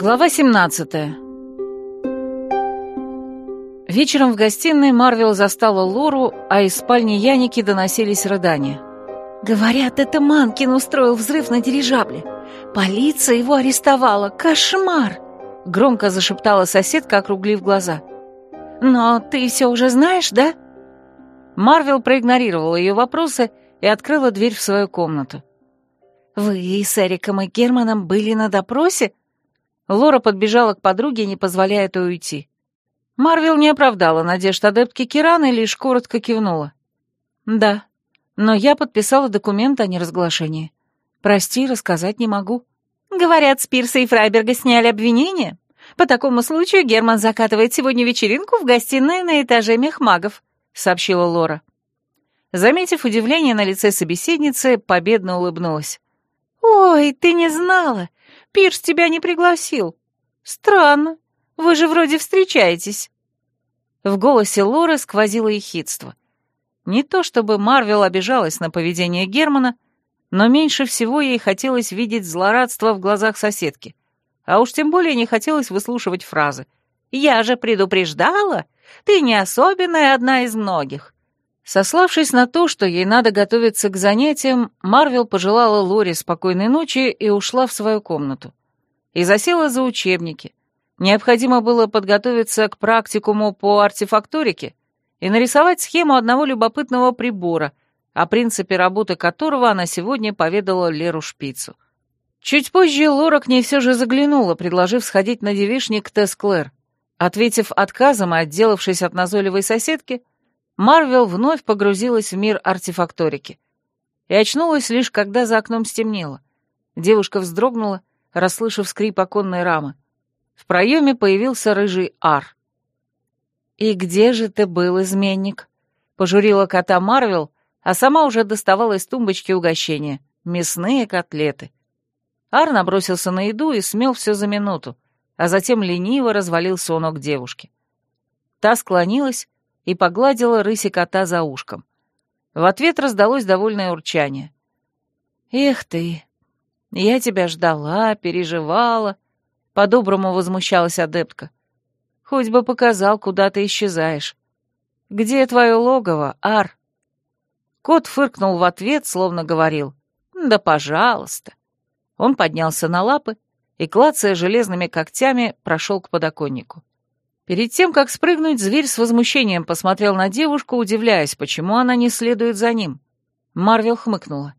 Глава 17 Вечером в гостиной Марвел застала Лору, а из спальни Яники доносились рыдания. «Говорят, это Манкин устроил взрыв на дирижабле. Полиция его арестовала. Кошмар!» Громко зашептала соседка, округлив глаза. «Но ты все уже знаешь, да?» Марвел проигнорировала ее вопросы и открыла дверь в свою комнату. «Вы с Эриком и Германом были на допросе?» Лора подбежала к подруге, не позволяя той уйти. Марвел не оправдала надежд адептки Кираны, лишь коротко кивнула. «Да, но я подписала документ о неразглашении. Прости, рассказать не могу». «Говорят, Спирса и Фрайберга сняли обвинение. По такому случаю Герман закатывает сегодня вечеринку в гостиной на этаже мехмагов», — сообщила Лора. Заметив удивление на лице собеседницы, победно улыбнулась. «Ой, ты не знала! Пирс тебя не пригласил. Странно, вы же вроде встречаетесь». В голосе Лоры сквозило ехидство. Не то чтобы Марвел обижалась на поведение Германа, но меньше всего ей хотелось видеть злорадство в глазах соседки. А уж тем более не хотелось выслушивать фразы. «Я же предупреждала! Ты не особенная одна из многих!» Сославшись на то, что ей надо готовиться к занятиям, Марвел пожелала Лоре спокойной ночи и ушла в свою комнату. И засела за учебники. Необходимо было подготовиться к практикуму по артефакторике и нарисовать схему одного любопытного прибора, о принципе работы которого она сегодня поведала Леру Шпицу. Чуть позже Лора к ней все же заглянула, предложив сходить на девишник к Тесклэр. Ответив отказом и отделавшись от назойливой соседки, Марвел вновь погрузилась в мир артефакторики. И очнулась лишь, когда за окном стемнело. Девушка вздрогнула, расслышав скрип оконной рамы. В проеме появился рыжий ар. «И где же ты был, изменник?» — пожурила кота Марвел, а сама уже доставала из тумбочки угощения — мясные котлеты. Ар набросился на еду и смел все за минуту, а затем лениво развалился у ног девушки. Та склонилась, и погладила рыси кота за ушком. В ответ раздалось довольное урчание. «Эх ты! Я тебя ждала, переживала!» — по-доброму возмущалась адептка. «Хоть бы показал, куда ты исчезаешь. Где твое логово, Ар?» Кот фыркнул в ответ, словно говорил. «Да пожалуйста!» Он поднялся на лапы и, клацая железными когтями, прошел к подоконнику. Перед тем, как спрыгнуть, зверь с возмущением посмотрел на девушку, удивляясь, почему она не следует за ним. Марвел хмыкнула.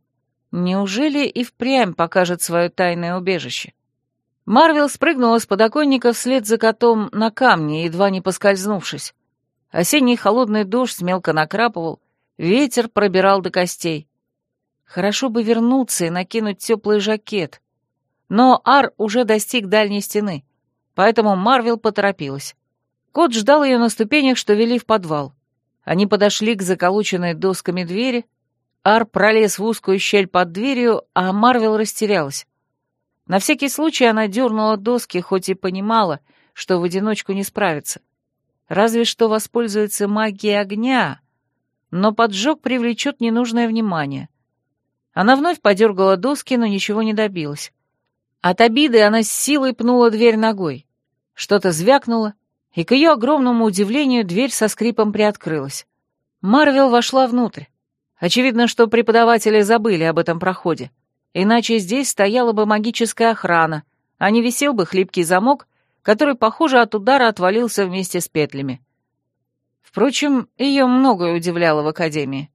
Неужели и впрямь покажет свое тайное убежище? Марвел спрыгнула с подоконника вслед за котом на камни, едва не поскользнувшись. Осенний холодный дождь мелко накрапывал, ветер пробирал до костей. Хорошо бы вернуться и накинуть теплый жакет. Но Ар уже достиг дальней стены, поэтому Марвел поторопилась. Кот ждал ее на ступенях, что вели в подвал. Они подошли к заколоченной досками двери. Ар пролез в узкую щель под дверью, а Марвел растерялась. На всякий случай она дернула доски, хоть и понимала, что в одиночку не справится. Разве что воспользуется магией огня, но поджог привлечет ненужное внимание. Она вновь подергала доски, но ничего не добилась. От обиды она с силой пнула дверь ногой. Что-то звякнуло, и, к ее огромному удивлению, дверь со скрипом приоткрылась. Марвел вошла внутрь. Очевидно, что преподаватели забыли об этом проходе. Иначе здесь стояла бы магическая охрана, а не висел бы хлипкий замок, который, похоже, от удара отвалился вместе с петлями. Впрочем, ее многое удивляло в академии.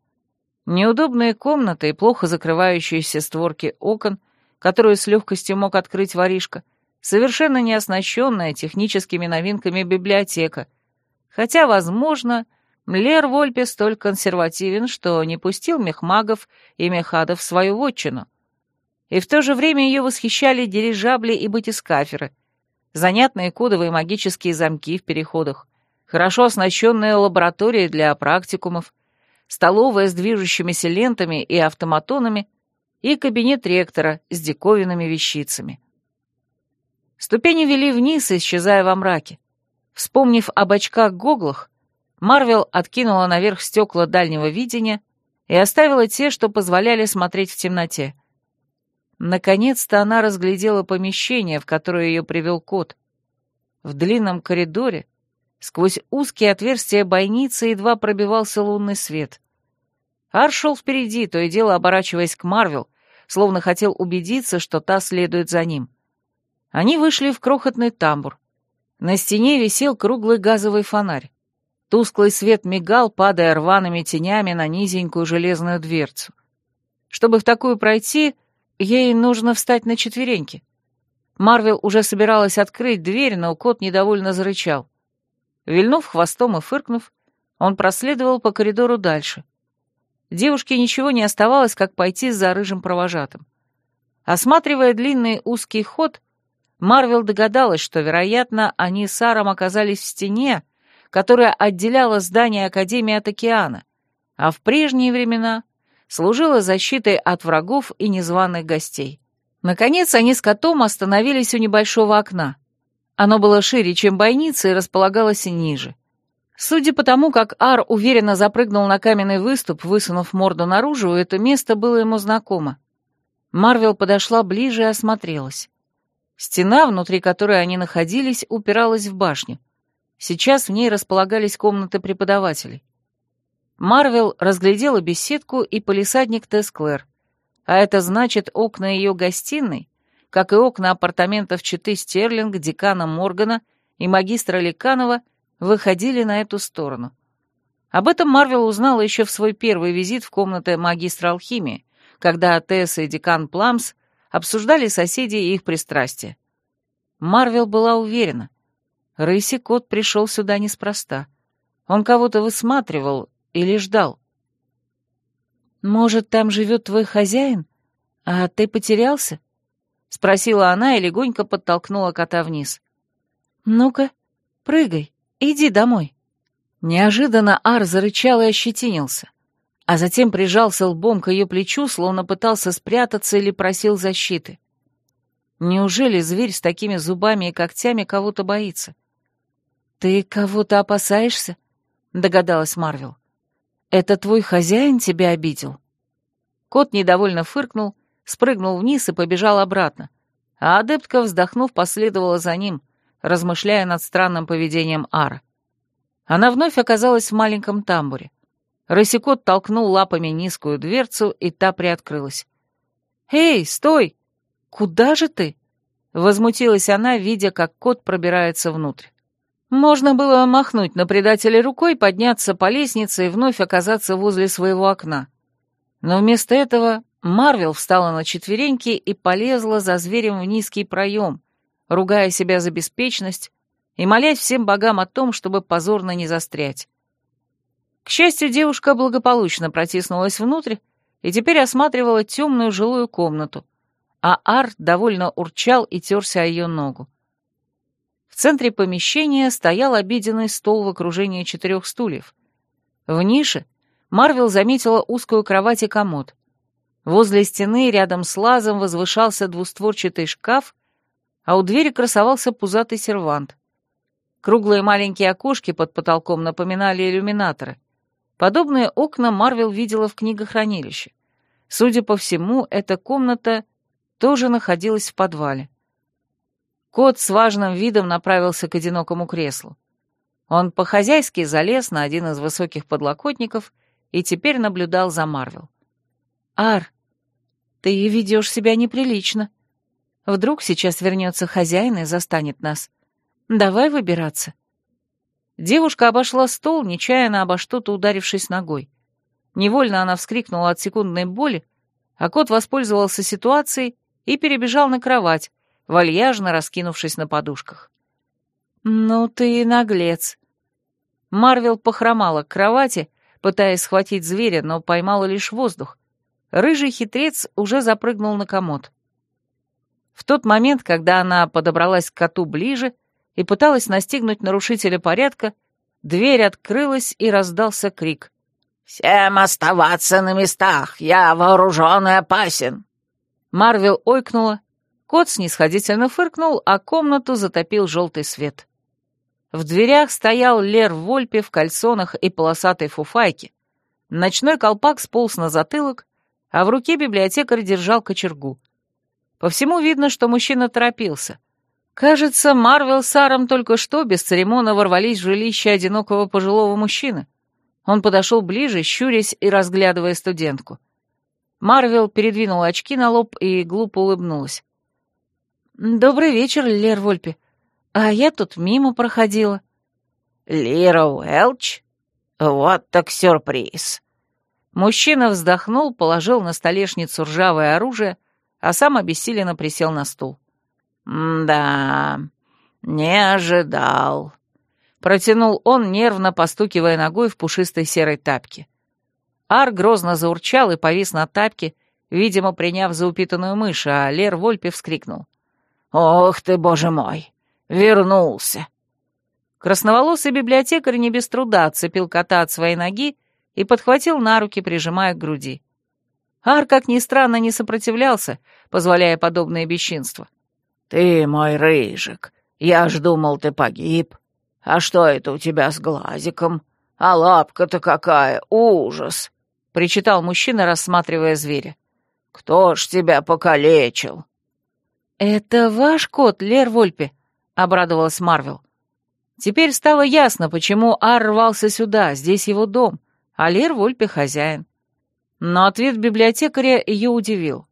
Неудобные комнаты и плохо закрывающиеся створки окон, которые с легкостью мог открыть воришка — совершенно не оснащенная техническими новинками библиотека, хотя, возможно, Млер Вольпе столь консервативен, что не пустил мехмагов и мехадов в свою вотчину. И в то же время ее восхищали дирижабли и батискаферы, занятные кодовые магические замки в переходах, хорошо оснащенные лаборатории для практикумов, столовая с движущимися лентами и автоматонами и кабинет ректора с диковинными вещицами. Ступени вели вниз, исчезая во мраке. Вспомнив об очках-гоглах, Марвел откинула наверх стекла дальнего видения и оставила те, что позволяли смотреть в темноте. Наконец-то она разглядела помещение, в которое ее привел кот. В длинном коридоре, сквозь узкие отверстия бойницы, едва пробивался лунный свет. Ар шел впереди, то и дело оборачиваясь к Марвел, словно хотел убедиться, что та следует за ним. Они вышли в крохотный тамбур. На стене висел круглый газовый фонарь. Тусклый свет мигал, падая рваными тенями на низенькую железную дверцу. Чтобы в такую пройти, ей нужно встать на четвереньки. Марвел уже собиралась открыть дверь, но кот недовольно зарычал. Вильнув хвостом и фыркнув, он проследовал по коридору дальше. Девушке ничего не оставалось, как пойти за рыжим провожатым. Осматривая длинный узкий ход, Марвел догадалась, что, вероятно, они с Аром оказались в стене, которая отделяла здание Академии от океана, а в прежние времена служила защитой от врагов и незваных гостей. Наконец они с котом остановились у небольшого окна. Оно было шире, чем бойница, и располагалось ниже. Судя по тому, как Ар уверенно запрыгнул на каменный выступ, высунув морду наружу, это место было ему знакомо. Марвел подошла ближе и осмотрелась. Стена, внутри которой они находились, упиралась в башню. Сейчас в ней располагались комнаты преподавателей. Марвел разглядела беседку и полисадник Тесклэр, а это значит окна ее гостиной, как и окна апартаментов Читы Стерлинг, декана Моргана и магистра Ликанова, выходили на эту сторону. Об этом Марвел узнала еще в свой первый визит в комнаты магистра алхимии, когда Тесса и декан Пламс обсуждали соседей и их пристрастия. Марвел была уверена, Рыси кот пришел сюда неспроста. Он кого-то высматривал или ждал. «Может, там живет твой хозяин, а ты потерялся?» — спросила она и легонько подтолкнула кота вниз. «Ну-ка, прыгай, иди домой». Неожиданно Ар зарычал и ощетинился, а затем прижался лбом к ее плечу, словно пытался спрятаться или просил защиты. Неужели зверь с такими зубами и когтями кого-то боится? «Ты кого-то опасаешься?» — догадалась Марвел. «Это твой хозяин тебя обидел?» Кот недовольно фыркнул, спрыгнул вниз и побежал обратно, а адептка, вздохнув, последовала за ним, размышляя над странным поведением Ара. Она вновь оказалась в маленьком тамбуре. Рысикот толкнул лапами низкую дверцу, и та приоткрылась. «Эй, стой! Куда же ты?» — возмутилась она, видя, как кот пробирается внутрь. Можно было махнуть на предателя рукой, подняться по лестнице и вновь оказаться возле своего окна. Но вместо этого Марвел встала на четвереньки и полезла за зверем в низкий проем, ругая себя за беспечность и молясь всем богам о том, чтобы позорно не застрять. К счастью, девушка благополучно протиснулась внутрь и теперь осматривала темную жилую комнату, а Ар довольно урчал и терся о ее ногу. В центре помещения стоял обеденный стол в окружении четырех стульев. В нише Марвел заметила узкую кровать и комод. Возле стены рядом с лазом возвышался двустворчатый шкаф, а у двери красовался пузатый сервант. Круглые маленькие окошки под потолком напоминали иллюминаторы. Подобные окна Марвел видела в книгохранилище. Судя по всему, эта комната тоже находилась в подвале. Кот с важным видом направился к одинокому креслу. Он по-хозяйски залез на один из высоких подлокотников и теперь наблюдал за Марвел. «Ар, ты ведешь себя неприлично. Вдруг сейчас вернется хозяин и застанет нас. Давай выбираться». Девушка обошла стол, нечаянно обо что-то ударившись ногой. Невольно она вскрикнула от секундной боли, а кот воспользовался ситуацией и перебежал на кровать, вальяжно раскинувшись на подушках. «Ну ты наглец!» Марвел похромала к кровати, пытаясь схватить зверя, но поймала лишь воздух. Рыжий хитрец уже запрыгнул на комод. В тот момент, когда она подобралась к коту ближе и пыталась настигнуть нарушителя порядка, дверь открылась и раздался крик. «Всем оставаться на местах! Я вооружен и опасен!» Марвел ойкнула Кот снисходительно фыркнул, а комнату затопил желтый свет. В дверях стоял Лер Вольпе в кальсонах и полосатой фуфайке. Ночной колпак сполз на затылок, а в руке библиотекарь держал кочергу. По всему видно, что мужчина торопился. Кажется, Марвел с Аром только что без церемона ворвались в жилище одинокого пожилого мужчины. Он подошел ближе, щурясь и разглядывая студентку. Марвел передвинул очки на лоб и глупо улыбнулась. «Добрый вечер, Лер Вольпе. А я тут мимо проходила». «Лира Уэлч? Вот так сюрприз!» Мужчина вздохнул, положил на столешницу ржавое оружие, а сам обессиленно присел на стул. «Да, не ожидал», — протянул он, нервно постукивая ногой в пушистой серой тапке. Ар грозно заурчал и повис на тапке, видимо, приняв за упитанную мышь, а Лер Вольпе вскрикнул. «Ох ты, боже мой! Вернулся!» Красноволосый библиотекарь не без труда отцепил кота от своей ноги и подхватил на руки, прижимая к груди. Ар, как ни странно, не сопротивлялся, позволяя подобное бесчинство. «Ты мой рыжик, я ж думал, ты погиб. А что это у тебя с глазиком? А лапка-то какая, ужас!» — причитал мужчина, рассматривая зверя. «Кто ж тебя покалечил?» «Это ваш кот, Лер Вольпе», — обрадовалась Марвел. Теперь стало ясно, почему Ар рвался сюда, здесь его дом, а Лер Вольпе хозяин. Но ответ библиотекаря ее удивил.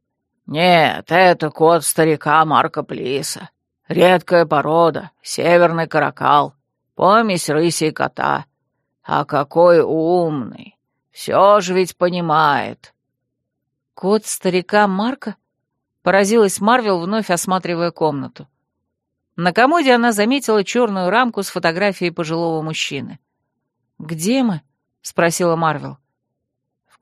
«Нет, это кот старика Марка Плиса. Редкая порода, северный каракал, помесь рыси и кота. А какой умный! Все же ведь понимает». «Кот старика Марка?» — поразилась Марвел, вновь осматривая комнату. На комоде она заметила черную рамку с фотографией пожилого мужчины. «Где мы?» — спросила Марвел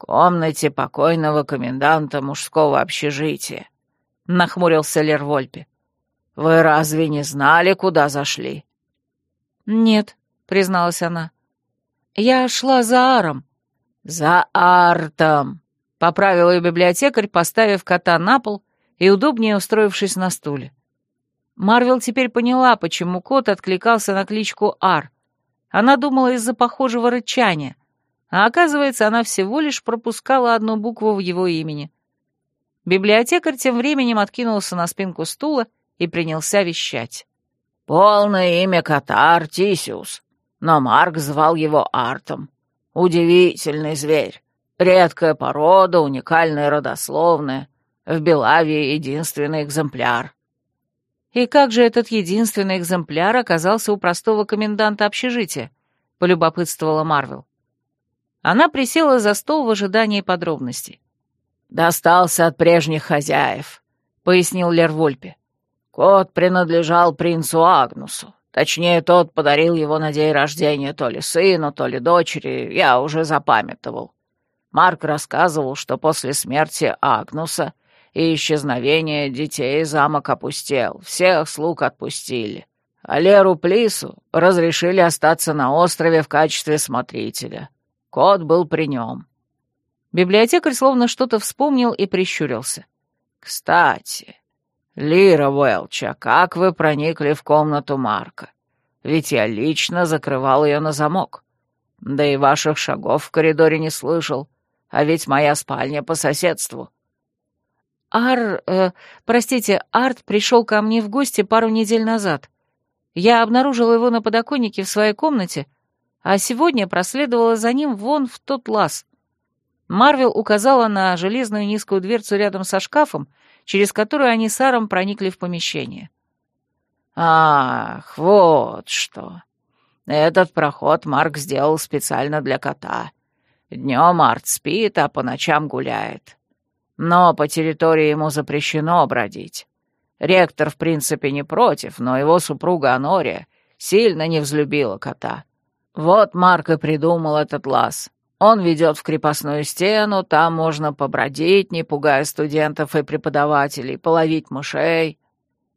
комнате покойного коменданта мужского общежития», — нахмурился Лервольпе. «Вы разве не знали, куда зашли?» «Нет», — призналась она. «Я шла за Аром». «За Артом», — поправил ее библиотекарь, поставив кота на пол и удобнее устроившись на стуле. Марвел теперь поняла, почему кот откликался на кличку Ар. Она думала из-за похожего рычания, а оказывается, она всего лишь пропускала одну букву в его имени. Библиотекарь тем временем откинулся на спинку стула и принялся вещать. «Полное имя кота Артисиус, но Марк звал его Артом. Удивительный зверь, редкая порода, уникальная родословная, в Белавии единственный экземпляр». «И как же этот единственный экземпляр оказался у простого коменданта общежития?» — полюбопытствовала Марвел. Она присела за стол в ожидании подробностей. «Достался от прежних хозяев», — пояснил Лервольпе. «Кот принадлежал принцу Агнусу. Точнее, тот подарил его на день рождения то ли сыну, то ли дочери, я уже запамятовал. Марк рассказывал, что после смерти Агнуса и исчезновения детей замок опустел, всех слуг отпустили. А Леру Плису разрешили остаться на острове в качестве смотрителя. Кот был при нем. Библиотекарь словно что-то вспомнил и прищурился. «Кстати, Лира Уэлча, как вы проникли в комнату Марка? Ведь я лично закрывал ее на замок. Да и ваших шагов в коридоре не слышал, а ведь моя спальня по соседству». «Ар... Э, простите, Арт пришел ко мне в гости пару недель назад. Я обнаружила его на подоконнике в своей комнате, а сегодня проследовала за ним вон в тот лаз. Марвел указала на железную низкую дверцу рядом со шкафом, через которую они с Аром проникли в помещение. «Ах, вот что! Этот проход Марк сделал специально для кота. Днем Арт спит, а по ночам гуляет. Но по территории ему запрещено бродить. Ректор, в принципе, не против, но его супруга Анория сильно не взлюбила кота. Вот Марк и придумал этот лаз. Он ведет в крепостную стену, там можно побродить, не пугая студентов и преподавателей, половить мышей.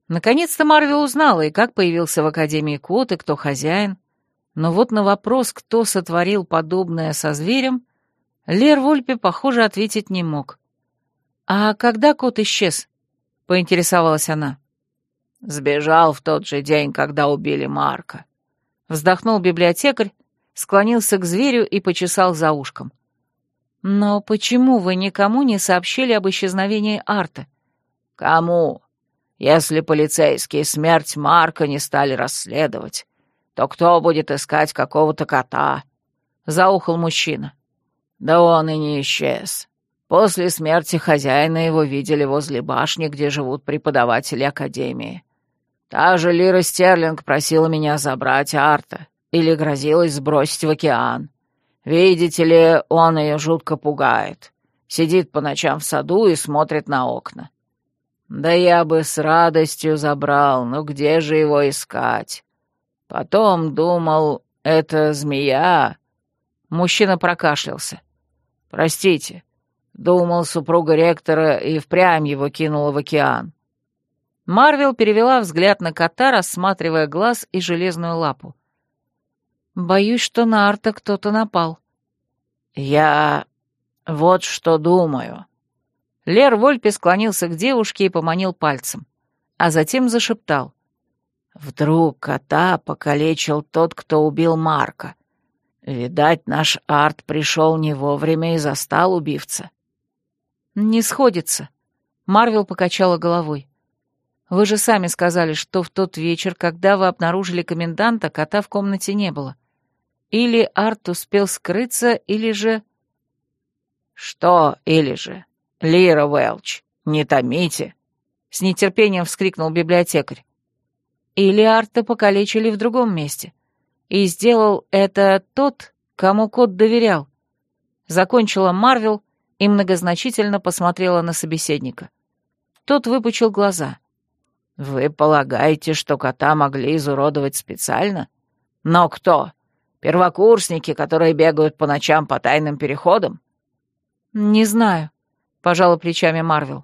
Наконец-то Марвел узнала, и как появился в Академии кот, и кто хозяин. Но вот на вопрос, кто сотворил подобное со зверем, Лер Вольпе, похоже, ответить не мог. «А когда кот исчез?» — поинтересовалась она. «Сбежал в тот же день, когда убили Марка. Вздохнул библиотекарь, склонился к зверю и почесал за ушком. «Но почему вы никому не сообщили об исчезновении Арта? Кому? Если полицейские смерть Марка не стали расследовать, то кто будет искать какого-то кота?» — заухал мужчина. «Да он и не исчез. После смерти хозяина его видели возле башни, где живут преподаватели Академии. Та же Лира Стерлинг просила меня забрать Арта или грозилась сбросить в океан. Видите ли, он ее жутко пугает. Сидит по ночам в саду и смотрит на окна. Да я бы с радостью забрал, но где же его искать? Потом думал, это змея. Мужчина прокашлялся. Простите, Думал, супруга ректора и впрямь его кинула в океан. Марвел перевела взгляд на кота, рассматривая глаз и железную лапу. «Боюсь, что на Арта кто-то напал». «Я вот что думаю». Лер Вольпе склонился к девушке и поманил пальцем, а затем зашептал. «Вдруг кота покалечил тот, кто убил Марка. Видать, наш Арт пришел не вовремя и застал убивца. «Не сходится», — Марвел покачала головой. «Вы же сами сказали, что в тот вечер, когда вы обнаружили коменданта, кота в комнате не было. Или Арт успел скрыться, или же...» «Что или же? Лира Уэлч, не томите!» — с нетерпением вскрикнул библиотекарь. «Или Арта покалечили в другом месте. И сделал это тот, кому кот доверял». Закончила Марвел, и многозначительно посмотрела на собеседника. Тот выпучил глаза. «Вы полагаете, что кота могли изуродовать специально? Но кто? Первокурсники, которые бегают по ночам по тайным переходам?» «Не знаю», — пожала плечами Марвел.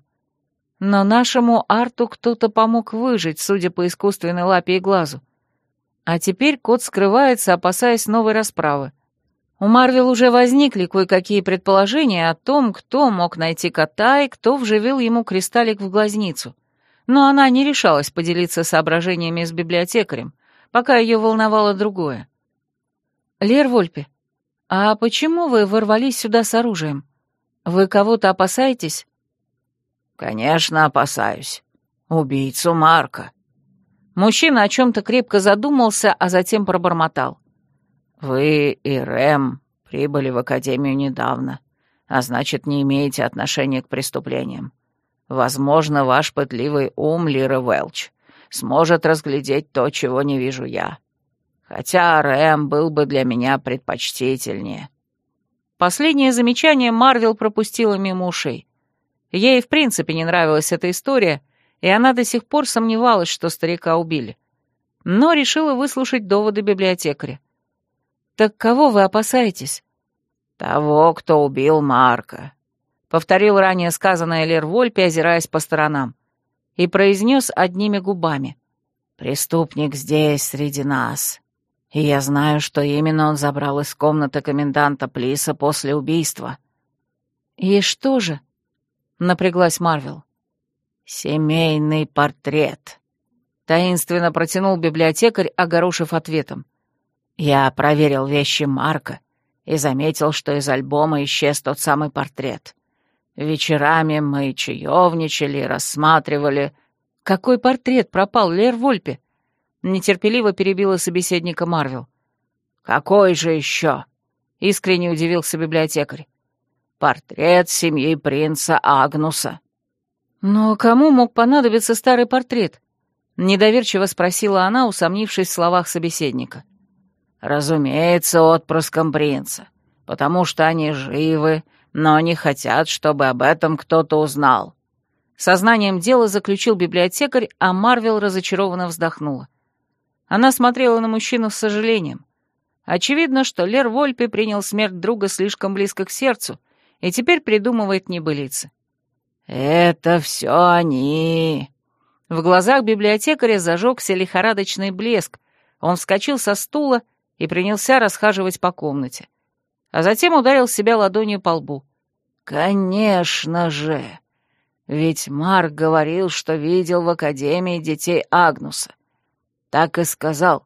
«Но нашему Арту кто-то помог выжить, судя по искусственной лапе и глазу. А теперь кот скрывается, опасаясь новой расправы. У Марвел уже возникли кое-какие предположения о том, кто мог найти кота и кто вживил ему кристаллик в глазницу. Но она не решалась поделиться соображениями с библиотекарем, пока ее волновало другое. «Лер Вольпе, а почему вы ворвались сюда с оружием? Вы кого-то опасаетесь?» «Конечно, опасаюсь. Убийцу Марка». Мужчина о чем-то крепко задумался, а затем пробормотал. «Вы и Рэм прибыли в Академию недавно, а значит, не имеете отношения к преступлениям. Возможно, ваш пытливый ум, Лира Велч, сможет разглядеть то, чего не вижу я. Хотя Рэм был бы для меня предпочтительнее». Последнее замечание Марвел пропустила мимо ушей. Ей в принципе не нравилась эта история, и она до сих пор сомневалась, что старика убили. Но решила выслушать доводы библиотекаря. «Так кого вы опасаетесь?» «Того, кто убил Марка», — повторил ранее сказанное Лер Вольпе, озираясь по сторонам, и произнес одними губами. «Преступник здесь, среди нас, и я знаю, что именно он забрал из комнаты коменданта Плиса после убийства». «И что же?» — напряглась Марвел. «Семейный портрет», — таинственно протянул библиотекарь, огорошив ответом. Я проверил вещи Марка и заметил, что из альбома исчез тот самый портрет. Вечерами мы чаевничали, рассматривали... «Какой портрет пропал, Лер Вольпе?» Нетерпеливо перебила собеседника Марвел. «Какой же еще?» — искренне удивился библиотекарь. «Портрет семьи принца Агнуса». «Но кому мог понадобиться старый портрет?» — недоверчиво спросила она, усомнившись в словах собеседника. Разумеется, отпрыском принца, потому что они живы, но не хотят, чтобы об этом кто-то узнал. Сознанием дела заключил библиотекарь, а Марвел разочарованно вздохнула. Она смотрела на мужчину с сожалением. Очевидно, что Лер Вольпе принял смерть друга слишком близко к сердцу и теперь придумывает небылицы. «Это все они!» В глазах библиотекаря зажегся лихорадочный блеск. Он вскочил со стула и принялся расхаживать по комнате. А затем ударил себя ладонью по лбу. «Конечно же! Ведь Марк говорил, что видел в Академии детей Агнуса. Так и сказал.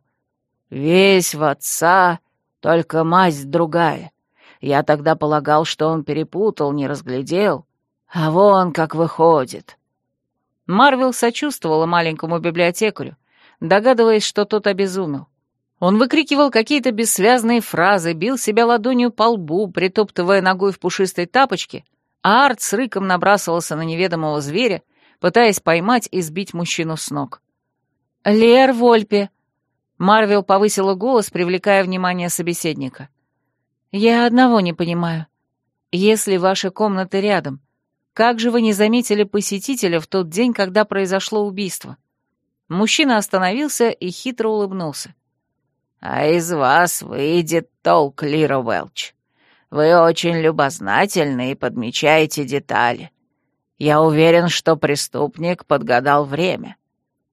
Весь в отца, только мазь другая. Я тогда полагал, что он перепутал, не разглядел. А вон как выходит». Марвел сочувствовала маленькому библиотекарю, догадываясь, что тот обезумел. Он выкрикивал какие-то бессвязные фразы, бил себя ладонью по лбу, притоптывая ногой в пушистой тапочке, а Арт с рыком набрасывался на неведомого зверя, пытаясь поймать и сбить мужчину с ног. «Лер Вольпе!» Марвел повысила голос, привлекая внимание собеседника. «Я одного не понимаю. Если ваши комнаты рядом, как же вы не заметили посетителя в тот день, когда произошло убийство?» Мужчина остановился и хитро улыбнулся. «А из вас выйдет толк, Лира Уэлч. Вы очень любознательны и подмечаете детали. Я уверен, что преступник подгадал время.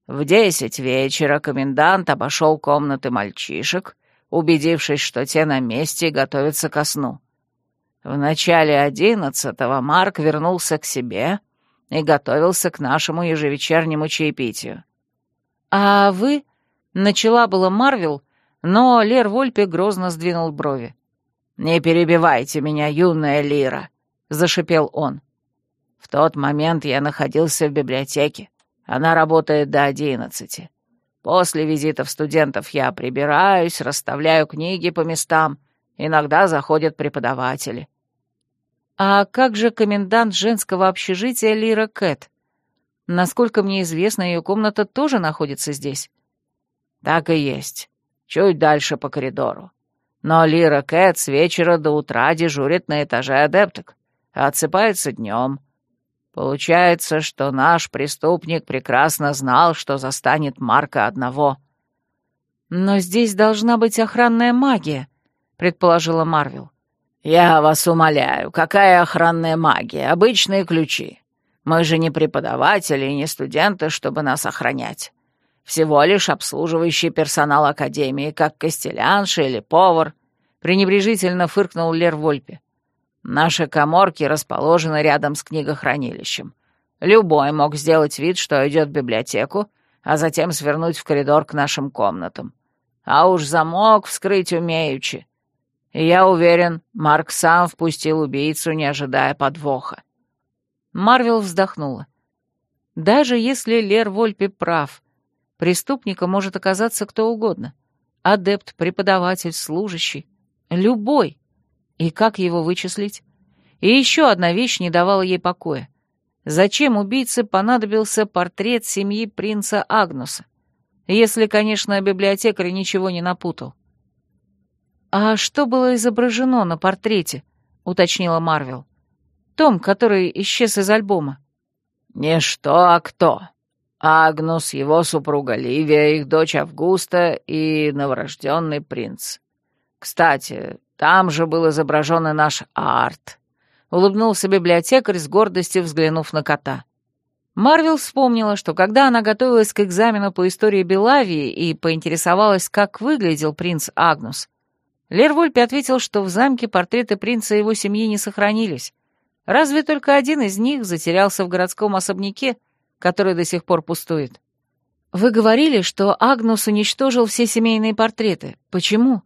В десять вечера комендант обошел комнаты мальчишек, убедившись, что те на месте и готовятся ко сну. В начале одиннадцатого Марк вернулся к себе и готовился к нашему ежевечернему чаепитию. «А вы...» — начала было Марвел, но Лер Вольпе грозно сдвинул брови. «Не перебивайте меня, юная Лира», — зашипел он. «В тот момент я находился в библиотеке. Она работает до одиннадцати. После визитов студентов я прибираюсь, расставляю книги по местам. Иногда заходят преподаватели. А как же комендант женского общежития Лира Кэт? Насколько мне известно, ее комната тоже находится здесь. Так и есть. Чуть дальше по коридору. Но Лира Кэт с вечера до утра дежурит на этаже адепток, а отсыпается днем. Получается, что наш преступник прекрасно знал, что застанет Марка одного. «Но здесь должна быть охранная магия», — предположила Марвел. «Я вас умоляю, какая охранная магия? Обычные ключи. Мы же не преподаватели и не студенты, чтобы нас охранять. Всего лишь обслуживающий персонал Академии, как костелянша или повар», — пренебрежительно фыркнул Лер Вольпе. Наши коморки расположены рядом с книгохранилищем. Любой мог сделать вид, что идет в библиотеку, а затем свернуть в коридор к нашим комнатам. А уж замок вскрыть умеючи. И я уверен, Марк сам впустил убийцу, не ожидая подвоха. Марвел вздохнула. Даже если Лер Вольпе прав, преступником может оказаться кто угодно. Адепт, преподаватель, служащий. Любой. И как его вычислить? И еще одна вещь не давала ей покоя. Зачем убийце понадобился портрет семьи принца Агнуса? Если, конечно, библиотекарь ничего не напутал. «А что было изображено на портрете?» — уточнила Марвел. «Том, который исчез из альбома». «Не что, а кто. Агнус, его супруга Ливия, их дочь Августа и новорожденный принц. Кстати, там же был изображен и наш арт», — улыбнулся библиотекарь с гордостью, взглянув на кота. Марвел вспомнила, что когда она готовилась к экзамену по истории Белавии и поинтересовалась, как выглядел принц Агнус, Лервольпи ответил, что в замке портреты принца и его семьи не сохранились. Разве только один из них затерялся в городском особняке, который до сих пор пустует. «Вы говорили, что Агнус уничтожил все семейные портреты. Почему?»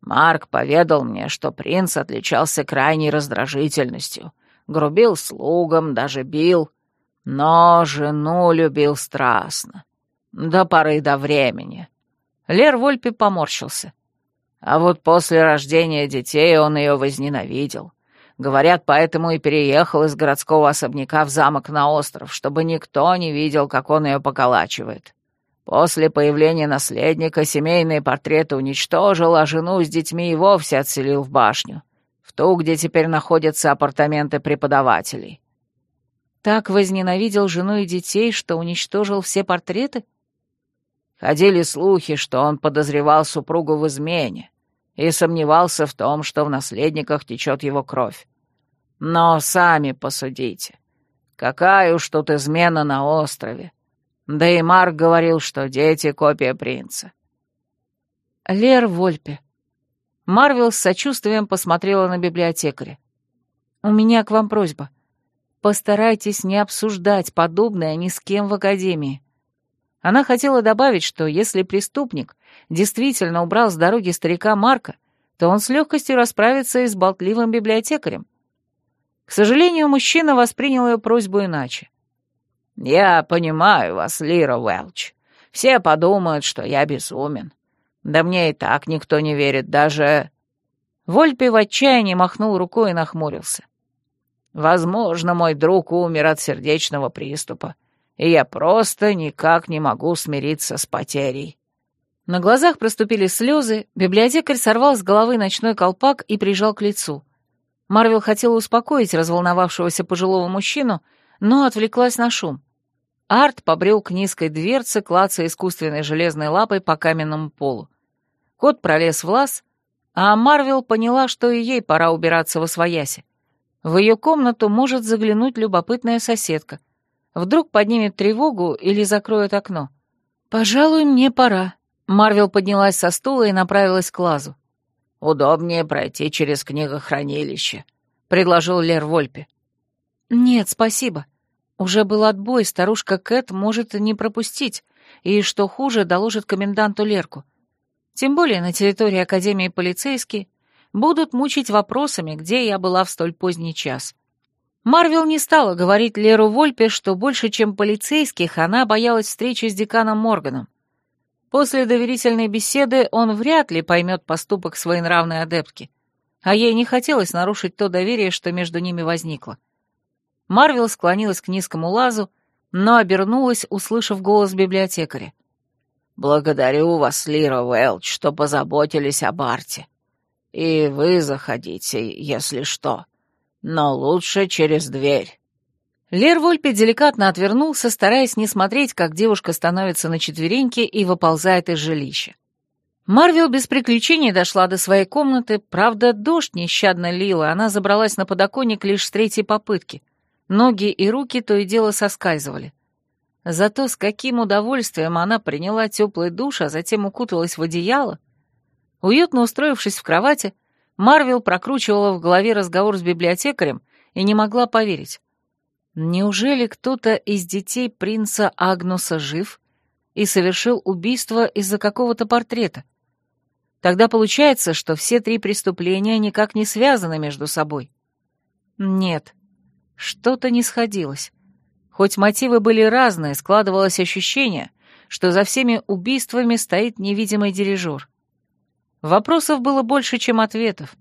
Марк поведал мне, что принц отличался крайней раздражительностью, грубил слугам, даже бил, но жену любил страстно. До поры до времени. Лер Вольпи поморщился. А вот после рождения детей он ее возненавидел. Говорят, поэтому и переехал из городского особняка в замок на остров, чтобы никто не видел, как он ее поколачивает. После появления наследника семейные портреты уничтожил, а жену с детьми и вовсе отселил в башню, в ту, где теперь находятся апартаменты преподавателей. Так возненавидел жену и детей, что уничтожил все портреты? Ходили слухи, что он подозревал супругу в измене и сомневался в том, что в наследниках течет его кровь. Но сами посудите. Какая уж тут измена на острове. Да и Марк говорил, что дети — копия принца. Лер Вольпе. Марвел с сочувствием посмотрела на библиотекаря. «У меня к вам просьба. Постарайтесь не обсуждать подобное ни с кем в Академии». Она хотела добавить, что если преступник действительно убрал с дороги старика Марка, то он с легкостью расправится и с болтливым библиотекарем. К сожалению, мужчина воспринял ее просьбу иначе. «Я понимаю вас, Лира Уэлч. Все подумают, что я безумен. Да мне и так никто не верит, даже...» Вольпи в отчаянии махнул рукой и нахмурился. «Возможно, мой друг умер от сердечного приступа, и я просто никак не могу смириться с потерей». На глазах проступили слезы, библиотекарь сорвал с головы ночной колпак и прижал к лицу. Марвел хотела успокоить разволновавшегося пожилого мужчину, но отвлеклась на шум. Арт побрел к низкой дверце, клацая искусственной железной лапой по каменному полу. Кот пролез в лаз, а Марвел поняла, что и ей пора убираться во свояси. В ее комнату может заглянуть любопытная соседка. Вдруг поднимет тревогу или закроет окно. «Пожалуй, мне пора». Марвел поднялась со стула и направилась к лазу. «Удобнее пройти через книгохранилище», — предложил Лер Вольпе. «Нет, спасибо. Уже был отбой, старушка Кэт может не пропустить, и, что хуже, доложит коменданту Лерку. Тем более на территории Академии полицейские будут мучить вопросами, где я была в столь поздний час. Марвел не стала говорить Леру Вольпе, что больше, чем полицейских, она боялась встречи с деканом Морганом. После доверительной беседы он вряд ли поймет поступок своенравной адептки, а ей не хотелось нарушить то доверие, что между ними возникло. Марвел склонилась к низкому лазу, но обернулась, услышав голос библиотекаря. «Благодарю вас, Лира Уэлч, что позаботились об Арте. И вы заходите, если что, но лучше через дверь». Лер Вольпе деликатно отвернулся, стараясь не смотреть, как девушка становится на четвереньки и выползает из жилища. Марвел без приключений дошла до своей комнаты, правда, дождь нещадно лил, и она забралась на подоконник лишь с третьей попытки — Ноги и руки то и дело соскальзывали. Зато с каким удовольствием она приняла теплый душ, а затем укуталась в одеяло. Уютно устроившись в кровати, Марвел прокручивала в голове разговор с библиотекарем и не могла поверить. Неужели кто-то из детей принца Агнуса жив и совершил убийство из-за какого-то портрета? Тогда получается, что все три преступления никак не связаны между собой. Нет, что-то не сходилось. Хоть мотивы были разные, складывалось ощущение, что за всеми убийствами стоит невидимый дирижер. Вопросов было больше, чем ответов.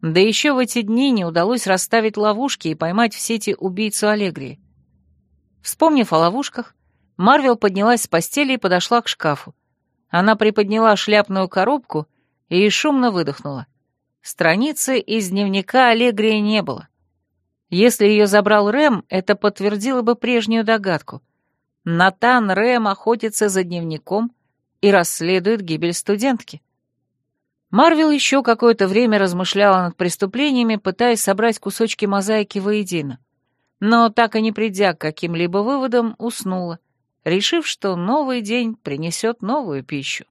Да еще в эти дни не удалось расставить ловушки и поймать в сети убийцу Аллегрии. Вспомнив о ловушках, Марвел поднялась с постели и подошла к шкафу. Она приподняла шляпную коробку и шумно выдохнула. Страницы из дневника Аллегрии не было. Если ее забрал Рэм, это подтвердило бы прежнюю догадку. Натан Рэм охотится за дневником и расследует гибель студентки. Марвел еще какое-то время размышляла над преступлениями, пытаясь собрать кусочки мозаики воедино. Но, так и не придя к каким-либо выводам, уснула, решив, что новый день принесет новую пищу.